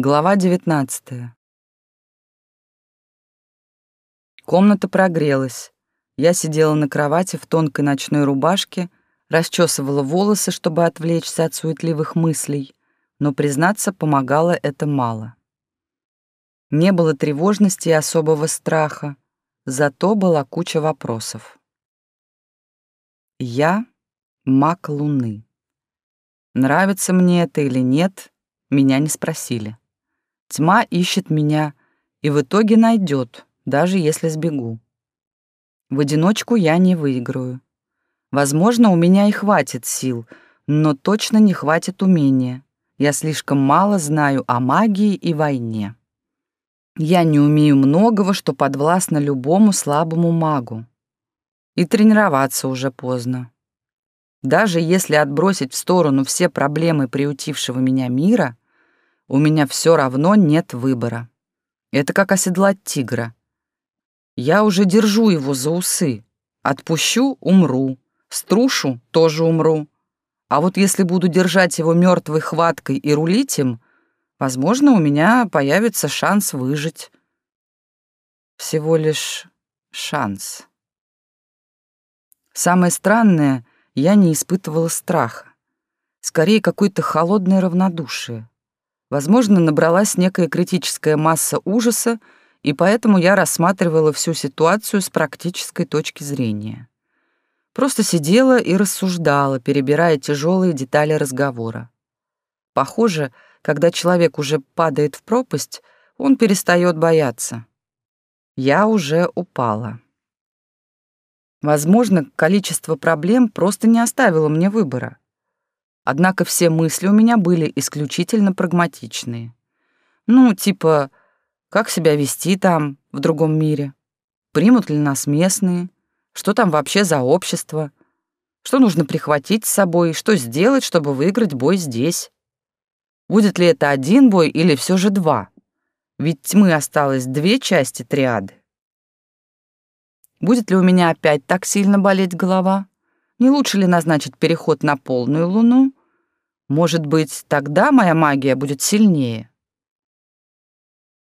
Глава 19. Комната прогрелась. Я сидела на кровати в тонкой ночной рубашке, расчесывала волосы, чтобы отвлечься от суетливых мыслей, но, признаться, помогало это мало. Не было тревожности и особого страха, зато была куча вопросов. Я — маг Луны. Нравится мне это или нет, меня не спросили. Тьма ищет меня и в итоге найдет, даже если сбегу. В одиночку я не выиграю. Возможно, у меня и хватит сил, но точно не хватит умения. Я слишком мало знаю о магии и войне. Я не умею многого, что подвластно любому слабому магу. И тренироваться уже поздно. Даже если отбросить в сторону все проблемы приютившего меня мира — у меня все равно нет выбора. Это как оседлать тигра. Я уже держу его за усы. Отпущу — умру. Струшу — тоже умру. А вот если буду держать его мертвой хваткой и рулить им, возможно, у меня появится шанс выжить. Всего лишь шанс. Самое странное, я не испытывала страха. Скорее, какое-то холодное равнодушие. Возможно, набралась некая критическая масса ужаса, и поэтому я рассматривала всю ситуацию с практической точки зрения. Просто сидела и рассуждала, перебирая тяжелые детали разговора. Похоже, когда человек уже падает в пропасть, он перестает бояться. Я уже упала. Возможно, количество проблем просто не оставило мне выбора. Однако все мысли у меня были исключительно прагматичные. Ну, типа, как себя вести там, в другом мире? Примут ли нас местные? Что там вообще за общество? Что нужно прихватить с собой? Что сделать, чтобы выиграть бой здесь? Будет ли это один бой или все же два? Ведь тьмы осталось две части триады. Будет ли у меня опять так сильно болеть голова? Не лучше ли назначить переход на полную луну может быть, тогда моя магия будет сильнее?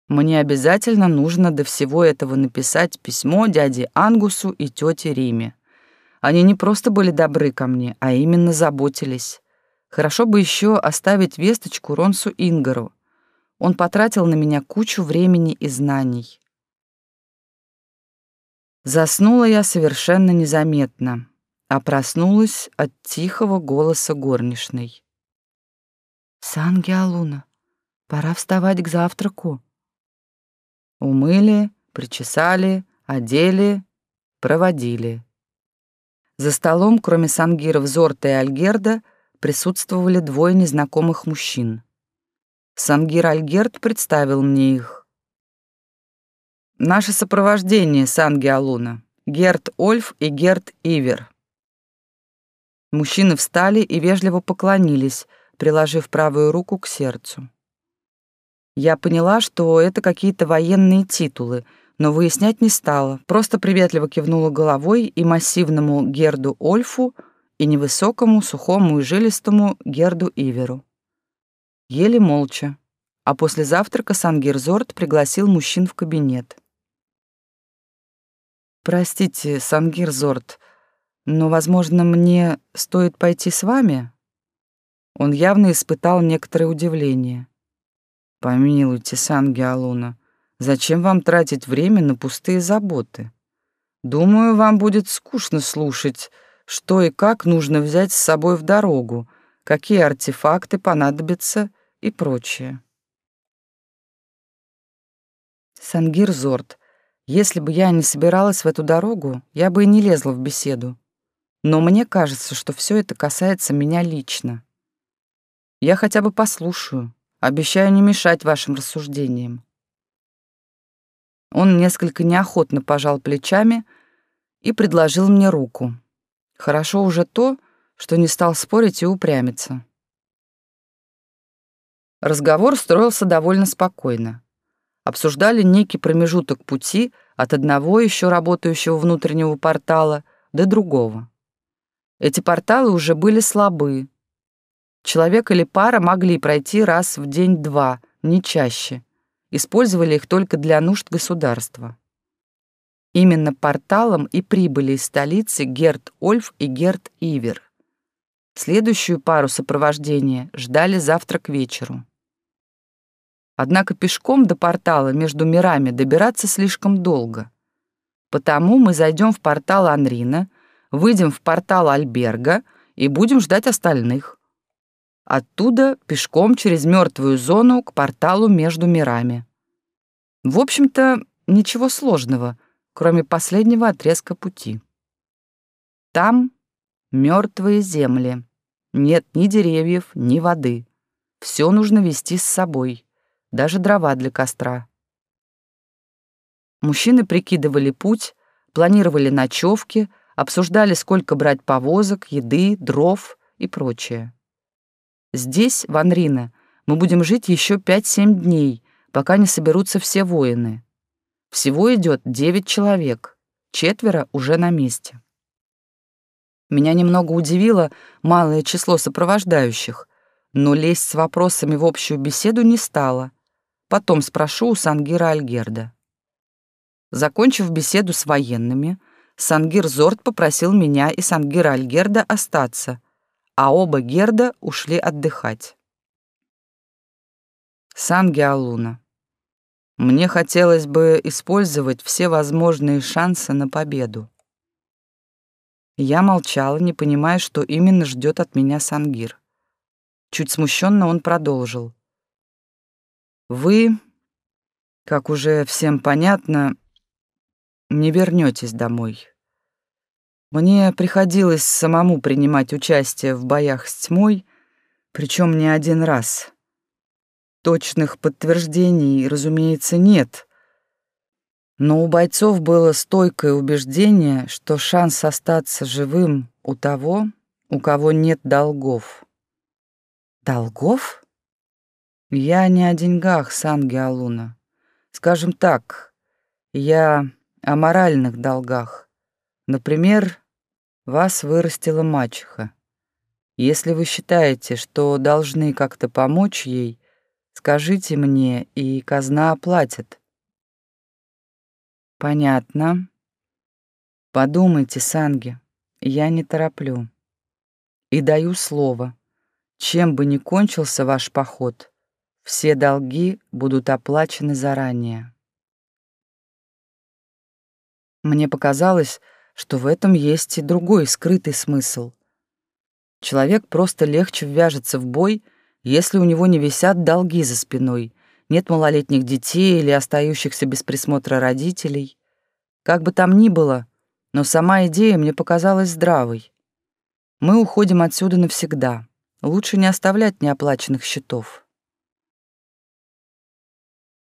Мне обязательно нужно до всего этого написать письмо дяде Ангусу и тете Риме. Они не просто были добры ко мне, а именно заботились. Хорошо бы еще оставить весточку Ронсу Ингару. Он потратил на меня кучу времени и знаний. Заснула я совершенно незаметно, а проснулась от тихого голоса горничной. «Сангиалуна, пора вставать к завтраку». Умыли, причесали, одели, проводили. За столом, кроме Сангиров, Зорта и Альгерда, присутствовали двое незнакомых мужчин. Сангир Альгерд представил мне их. «Наше сопровождение, Сангиалуна, Герт Ольф и Герт Ивер». Мужчины встали и вежливо поклонились — приложив правую руку к сердцу. Я поняла, что это какие-то военные титулы, но выяснять не стала, просто приветливо кивнула головой и массивному Герду Ольфу, и невысокому, сухому и жилистому Герду Иверу. Ели молча, а после завтрака Сангирзорт пригласил мужчин в кабинет. «Простите, Сангирзорт, но, возможно, мне стоит пойти с вами?» Он явно испытал некоторое удивление. «Помилуйте, Сан-Геолуна, зачем вам тратить время на пустые заботы? Думаю, вам будет скучно слушать, что и как нужно взять с собой в дорогу, какие артефакты понадобятся и прочее». Сангир Зорт, если бы я не собиралась в эту дорогу, я бы и не лезла в беседу. Но мне кажется, что все это касается меня лично. Я хотя бы послушаю. Обещаю не мешать вашим рассуждениям. Он несколько неохотно пожал плечами и предложил мне руку. Хорошо уже то, что не стал спорить и упрямиться. Разговор строился довольно спокойно. Обсуждали некий промежуток пути от одного еще работающего внутреннего портала до другого. Эти порталы уже были слабы, Человек или пара могли пройти раз в день-два, не чаще. Использовали их только для нужд государства. Именно порталом и прибыли из столицы Герт Ольф и Герт Ивер. Следующую пару сопровождения ждали завтра к вечеру. Однако пешком до портала между мирами добираться слишком долго. Потому мы зайдем в портал Анрина, выйдем в портал Альберга и будем ждать остальных. Оттуда пешком через мертвую зону к порталу между мирами. В общем-то, ничего сложного, кроме последнего отрезка пути. Там мертвые земли. Нет ни деревьев, ни воды. Все нужно вести с собой, даже дрова для костра. Мужчины прикидывали путь, планировали ночевки, обсуждали, сколько брать повозок, еды, дров и прочее. Здесь, в Анрино, мы будем жить еще 5-7 дней, пока не соберутся все воины. Всего идет 9 человек, четверо уже на месте. Меня немного удивило малое число сопровождающих, но лезть с вопросами в общую беседу не стала. Потом спрошу у Сангира Альгерда. Закончив беседу с военными, Сангир Зорт попросил меня и Сангира Альгерда остаться, а оба Герда ушли отдыхать. Санги Алуна. Мне хотелось бы использовать все возможные шансы на победу. Я молчала, не понимая, что именно ждет от меня Сангир. Чуть смущенно он продолжил. «Вы, как уже всем понятно, не вернетесь домой. Мне приходилось самому принимать участие в боях с тьмой, причем не один раз. Точных подтверждений, разумеется, нет. Но у бойцов было стойкое убеждение, что шанс остаться живым у того, у кого нет долгов. Долгов? Я не о деньгах, Санги Алуна. Скажем так, я о моральных долгах. Например, вас вырастила мачеха. Если вы считаете, что должны как-то помочь ей, скажите мне, и казна оплатит. Понятно. Подумайте, Санги, я не тороплю. И даю слово, чем бы ни кончился ваш поход, все долги будут оплачены заранее. Мне показалось, что в этом есть и другой скрытый смысл. Человек просто легче ввяжется в бой, если у него не висят долги за спиной, нет малолетних детей или остающихся без присмотра родителей. Как бы там ни было, но сама идея мне показалась здравой. Мы уходим отсюда навсегда. Лучше не оставлять неоплаченных счетов.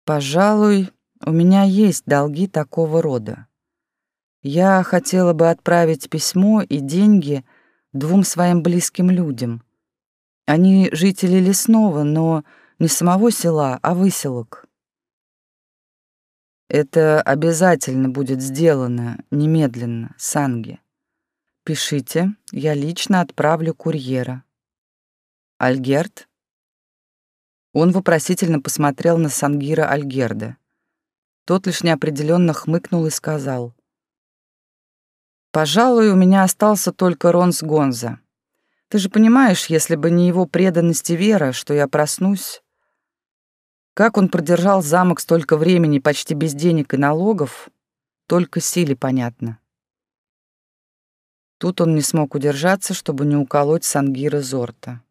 Пожалуй, у меня есть долги такого рода. Я хотела бы отправить письмо и деньги двум своим близким людям. Они жители лесного, но не самого села, а выселок. Это обязательно будет сделано немедленно, Санги. Пишите, я лично отправлю курьера. Альгерт? Он вопросительно посмотрел на Сангира Альгерда. Тот лишь неопределенно хмыкнул и сказал: Пожалуй, у меня остался только Ронс Гонза. Ты же понимаешь, если бы не его преданность и вера, что я проснусь... Как он продержал замок столько времени почти без денег и налогов, только силе понятно. Тут он не смог удержаться, чтобы не уколоть Сангира Зорта.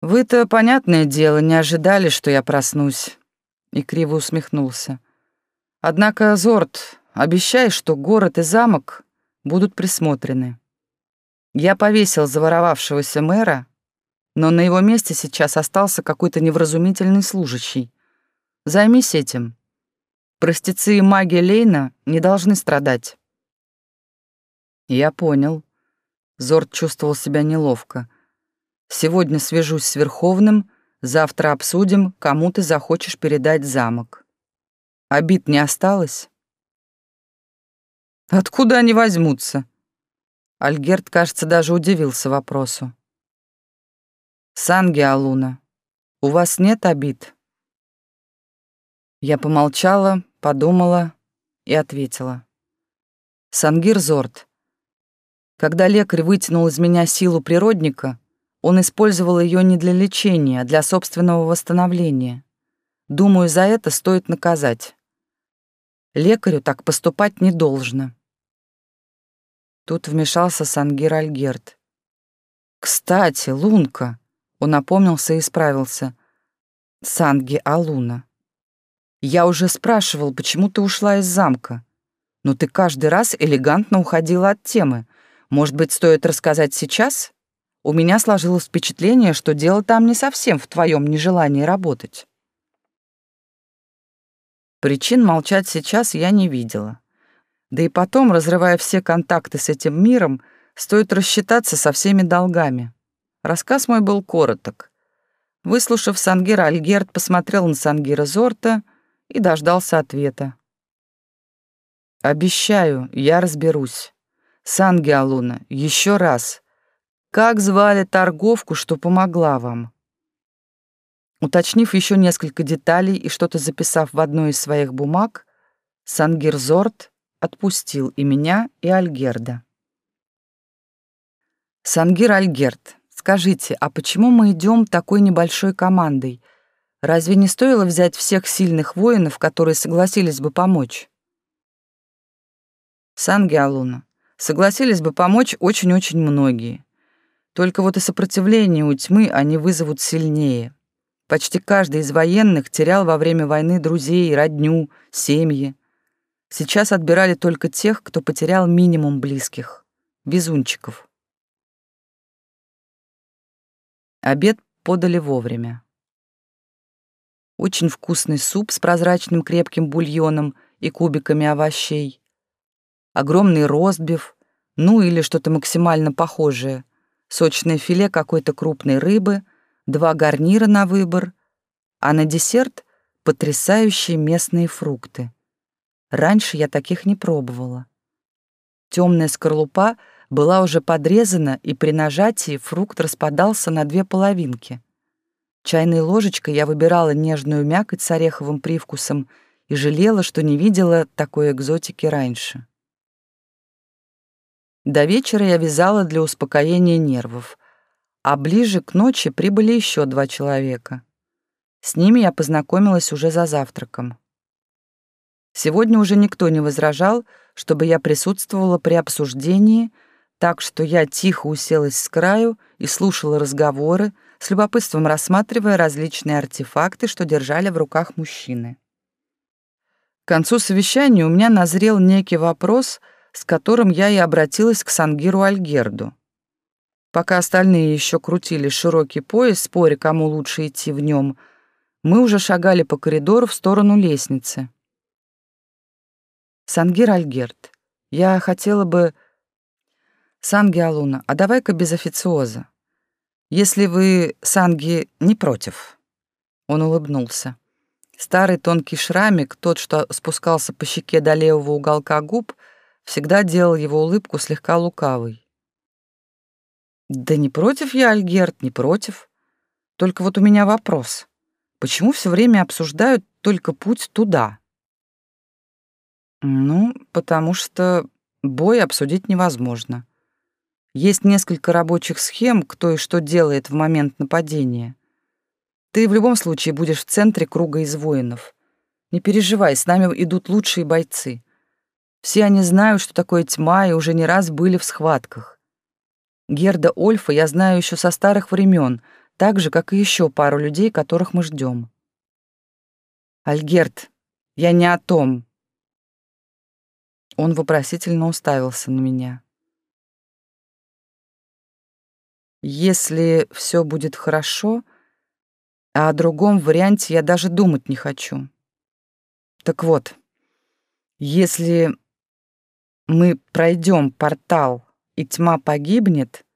«Вы-то, понятное дело, не ожидали, что я проснусь», — и криво усмехнулся. «Однако, Зорт, Обещай, что город и замок будут присмотрены. Я повесил заворовавшегося мэра, но на его месте сейчас остался какой-то невразумительный служащий. Займись этим. Простецы и маги Лейна не должны страдать. Я понял. Зорд чувствовал себя неловко. Сегодня свяжусь с Верховным, завтра обсудим, кому ты захочешь передать замок. Обид не осталось? Откуда они возьмутся? Альгерт, кажется, даже удивился вопросу. Санги Алуна. У вас нет обид?» Я помолчала, подумала и ответила. «Сангир Зорт, когда лекарь вытянул из меня силу природника, он использовал ее не для лечения, а для собственного восстановления. Думаю, за это стоит наказать. Лекарю так поступать не должно. Тут вмешался Сангир Альгерт. «Кстати, Лунка!» Он опомнился и исправился. «Санги Алуна. Я уже спрашивал, почему ты ушла из замка. Но ты каждый раз элегантно уходила от темы. Может быть, стоит рассказать сейчас? У меня сложилось впечатление, что дело там не совсем в твоем нежелании работать». Причин молчать сейчас я не видела. Да и потом, разрывая все контакты с этим миром, стоит рассчитаться со всеми долгами. Рассказ мой был короток. Выслушав Сангира, Альгерт посмотрел на Сангира Зорта и дождался ответа. «Обещаю, я разберусь. Санги Алуна, еще раз. Как звали торговку, что помогла вам?» Уточнив еще несколько деталей и что-то записав в одной из своих бумаг, Сангирзорт отпустил и меня, и Альгерда. «Сангир Альгерд, скажите, а почему мы идем такой небольшой командой? Разве не стоило взять всех сильных воинов, которые согласились бы помочь?» Санги Алуна, согласились бы помочь очень-очень многие. Только вот и сопротивление у тьмы они вызовут сильнее. Почти каждый из военных терял во время войны друзей, родню, семьи. Сейчас отбирали только тех, кто потерял минимум близких. Везунчиков. Обед подали вовремя. Очень вкусный суп с прозрачным крепким бульоном и кубиками овощей. Огромный ростбиф, ну или что-то максимально похожее. Сочное филе какой-то крупной рыбы — два гарнира на выбор, а на десерт — потрясающие местные фрукты. Раньше я таких не пробовала. Темная скорлупа была уже подрезана, и при нажатии фрукт распадался на две половинки. Чайной ложечкой я выбирала нежную мякоть с ореховым привкусом и жалела, что не видела такой экзотики раньше. До вечера я вязала для успокоения нервов, а ближе к ночи прибыли еще два человека. С ними я познакомилась уже за завтраком. Сегодня уже никто не возражал, чтобы я присутствовала при обсуждении, так что я тихо уселась с краю и слушала разговоры, с любопытством рассматривая различные артефакты, что держали в руках мужчины. К концу совещания у меня назрел некий вопрос, с которым я и обратилась к Сангиру Альгерду. Пока остальные еще крутили широкий пояс, споря, кому лучше идти в нем, мы уже шагали по коридору в сторону лестницы. Сангир Альгерт, я хотела бы... Санги Алуна, а давай-ка без официоза. Если вы, Санги, не против. Он улыбнулся. Старый тонкий шрамик, тот, что спускался по щеке до левого уголка губ, всегда делал его улыбку слегка лукавой. Да не против я, Альгерт, не против. Только вот у меня вопрос. Почему все время обсуждают только путь туда? Ну, потому что бой обсудить невозможно. Есть несколько рабочих схем, кто и что делает в момент нападения. Ты в любом случае будешь в центре круга из воинов. Не переживай, с нами идут лучшие бойцы. Все они знают, что такое тьма, и уже не раз были в схватках. Герда Ольфа я знаю еще со старых времен, так же, как и еще пару людей, которых мы ждем. Альгерт, я не о том. Он вопросительно уставился на меня. Если все будет хорошо, а о другом варианте я даже думать не хочу. Так вот, если мы пройдем портал и тьма погибнет,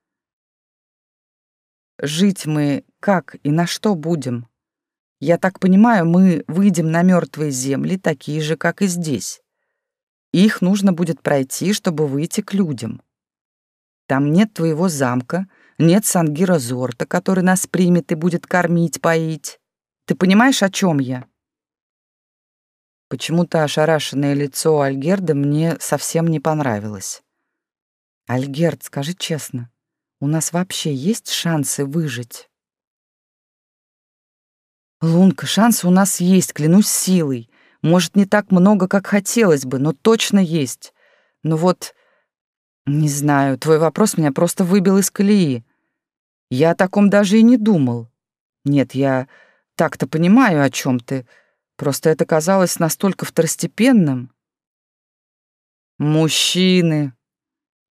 жить мы как и на что будем? Я так понимаю, мы выйдем на мертвые земли, такие же, как и здесь. Их нужно будет пройти, чтобы выйти к людям. Там нет твоего замка, нет Сангира Зорта, который нас примет и будет кормить, поить. Ты понимаешь, о чем я?» Почему-то ошарашенное лицо Альгерда мне совсем не понравилось. «Альгерд, скажи честно, у нас вообще есть шансы выжить?» «Лунка, шансы у нас есть, клянусь силой. Может, не так много, как хотелось бы, но точно есть. Но вот, не знаю, твой вопрос меня просто выбил из колеи. Я о таком даже и не думал. Нет, я так-то понимаю, о чем ты. Просто это казалось настолько второстепенным. Мужчины.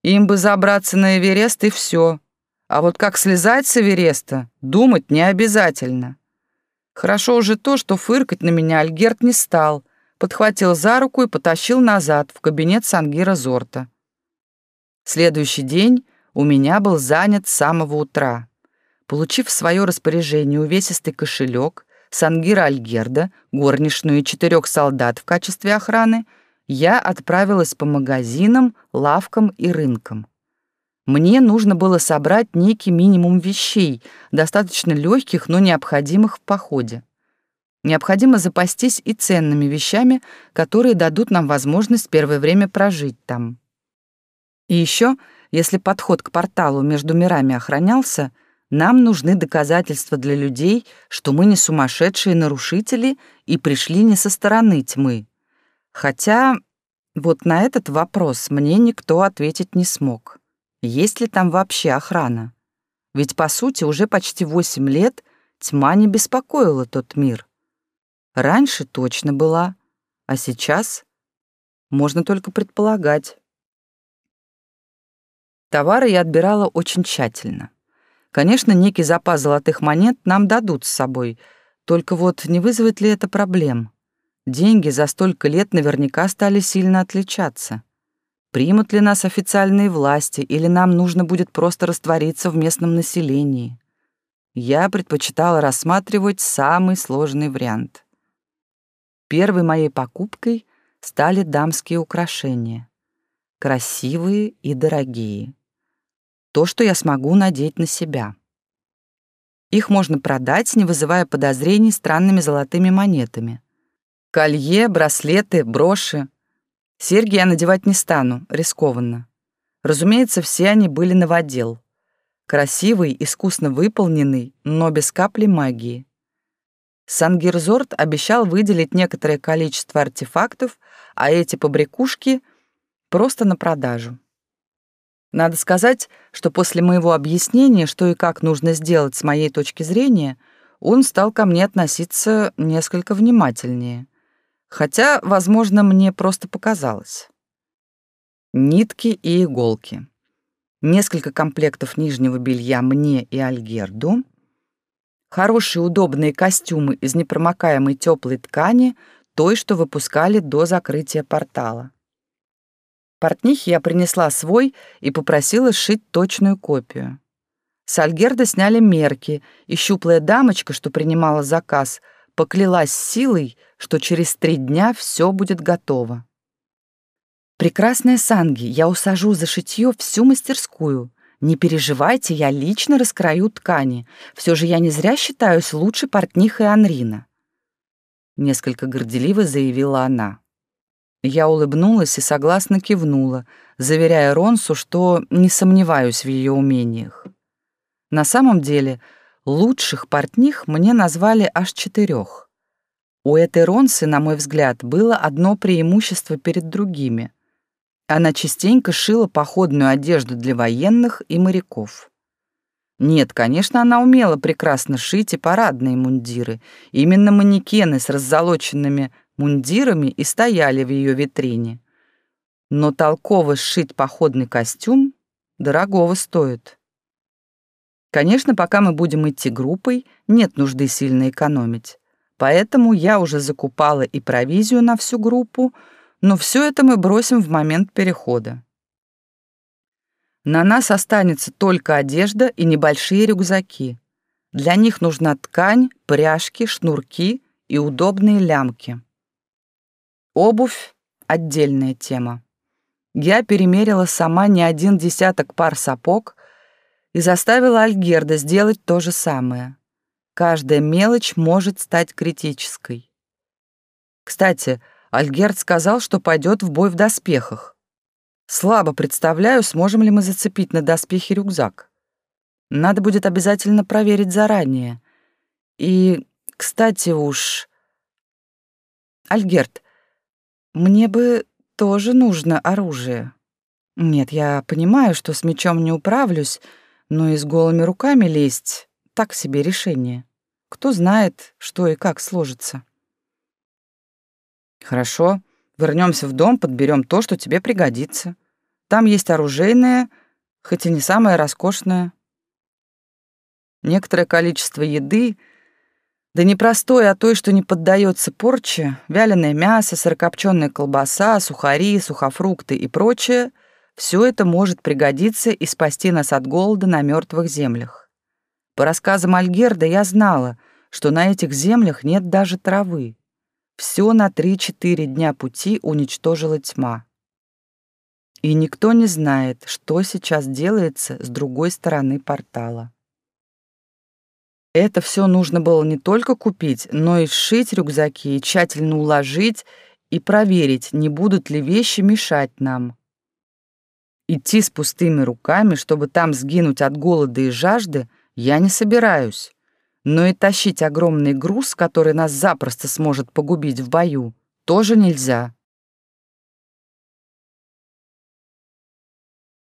Им бы забраться на Эверест и все. А вот как слезать с Эвереста, думать не обязательно. Хорошо уже то, что фыркать на меня Альгерт не стал, подхватил за руку и потащил назад в кабинет Сангира Зорта. Следующий день у меня был занят с самого утра. Получив в свое распоряжение увесистый кошелек, Сангира Альгерда, горничную и четырех солдат в качестве охраны, я отправилась по магазинам, лавкам и рынкам. Мне нужно было собрать некий минимум вещей, достаточно легких, но необходимых в походе. Необходимо запастись и ценными вещами, которые дадут нам возможность первое время прожить там. И еще, если подход к порталу между мирами охранялся, нам нужны доказательства для людей, что мы не сумасшедшие нарушители и пришли не со стороны тьмы. Хотя вот на этот вопрос мне никто ответить не смог. Есть ли там вообще охрана? Ведь, по сути, уже почти восемь лет тьма не беспокоила тот мир. Раньше точно была, а сейчас можно только предполагать. Товары я отбирала очень тщательно. Конечно, некий запас золотых монет нам дадут с собой, только вот не вызовет ли это проблем? Деньги за столько лет наверняка стали сильно отличаться. Примут ли нас официальные власти, или нам нужно будет просто раствориться в местном населении? Я предпочитала рассматривать самый сложный вариант. Первой моей покупкой стали дамские украшения. Красивые и дорогие. То, что я смогу надеть на себя. Их можно продать, не вызывая подозрений странными золотыми монетами. Колье, браслеты, броши Серьги я надевать не стану, рискованно. Разумеется, все они были новодел. Красивый, искусно выполненный, но без капли магии. Сангирзорт обещал выделить некоторое количество артефактов, а эти побрякушки — просто на продажу. Надо сказать, что после моего объяснения, что и как нужно сделать с моей точки зрения, он стал ко мне относиться несколько внимательнее — Хотя, возможно, мне просто показалось. Нитки и иголки. Несколько комплектов нижнего белья мне и Альгерду. Хорошие удобные костюмы из непромокаемой теплой ткани, той, что выпускали до закрытия портала. Портнихе я принесла свой и попросила сшить точную копию. С Альгерда сняли мерки, и щуплая дамочка, что принимала заказ — поклялась силой, что через три дня все будет готово. «Прекрасная Санги, я усажу за шитье всю мастерскую. Не переживайте, я лично раскрою ткани. Все же я не зря считаюсь лучшей портнихой Анрина». Несколько горделиво заявила она. Я улыбнулась и согласно кивнула, заверяя Ронсу, что не сомневаюсь в ее умениях. На самом деле, Лучших портних мне назвали аж четырех. У этой Ронсы, на мой взгляд, было одно преимущество перед другими. Она частенько шила походную одежду для военных и моряков. Нет, конечно, она умела прекрасно шить и парадные мундиры. Именно манекены с раззолоченными мундирами и стояли в ее витрине. Но толково сшить походный костюм дорогого стоит. Конечно, пока мы будем идти группой, нет нужды сильно экономить. Поэтому я уже закупала и провизию на всю группу, но все это мы бросим в момент перехода. На нас останется только одежда и небольшие рюкзаки. Для них нужна ткань, пряжки, шнурки и удобные лямки. Обувь — отдельная тема. Я перемерила сама не один десяток пар сапог и заставила Альгерда сделать то же самое. Каждая мелочь может стать критической. Кстати, Альгерд сказал, что пойдет в бой в доспехах. Слабо представляю, сможем ли мы зацепить на доспехи рюкзак. Надо будет обязательно проверить заранее. И, кстати уж... Альгерт, мне бы тоже нужно оружие. Нет, я понимаю, что с мечом не управлюсь, но и с голыми руками лезть — так себе решение. Кто знает, что и как сложится. Хорошо, вернемся в дом, подберем то, что тебе пригодится. Там есть оружейное, хоть и не самое роскошное. Некоторое количество еды — да не простое, а то, что не поддается порче, вяленое мясо, сырокопченая колбаса, сухари, сухофрукты и прочее, все это может пригодиться и спасти нас от голода на мертвых землях. По рассказам Альгерда я знала, что на этих землях нет даже травы. Все на 3-4 дня пути уничтожила тьма. И никто не знает, что сейчас делается с другой стороны портала. Это все нужно было не только купить, но и сшить рюкзаки, и тщательно уложить и проверить, не будут ли вещи мешать нам. Идти с пустыми руками, чтобы там сгинуть от голода и жажды, я не собираюсь. Но и тащить огромный груз, который нас запросто сможет погубить в бою, тоже нельзя.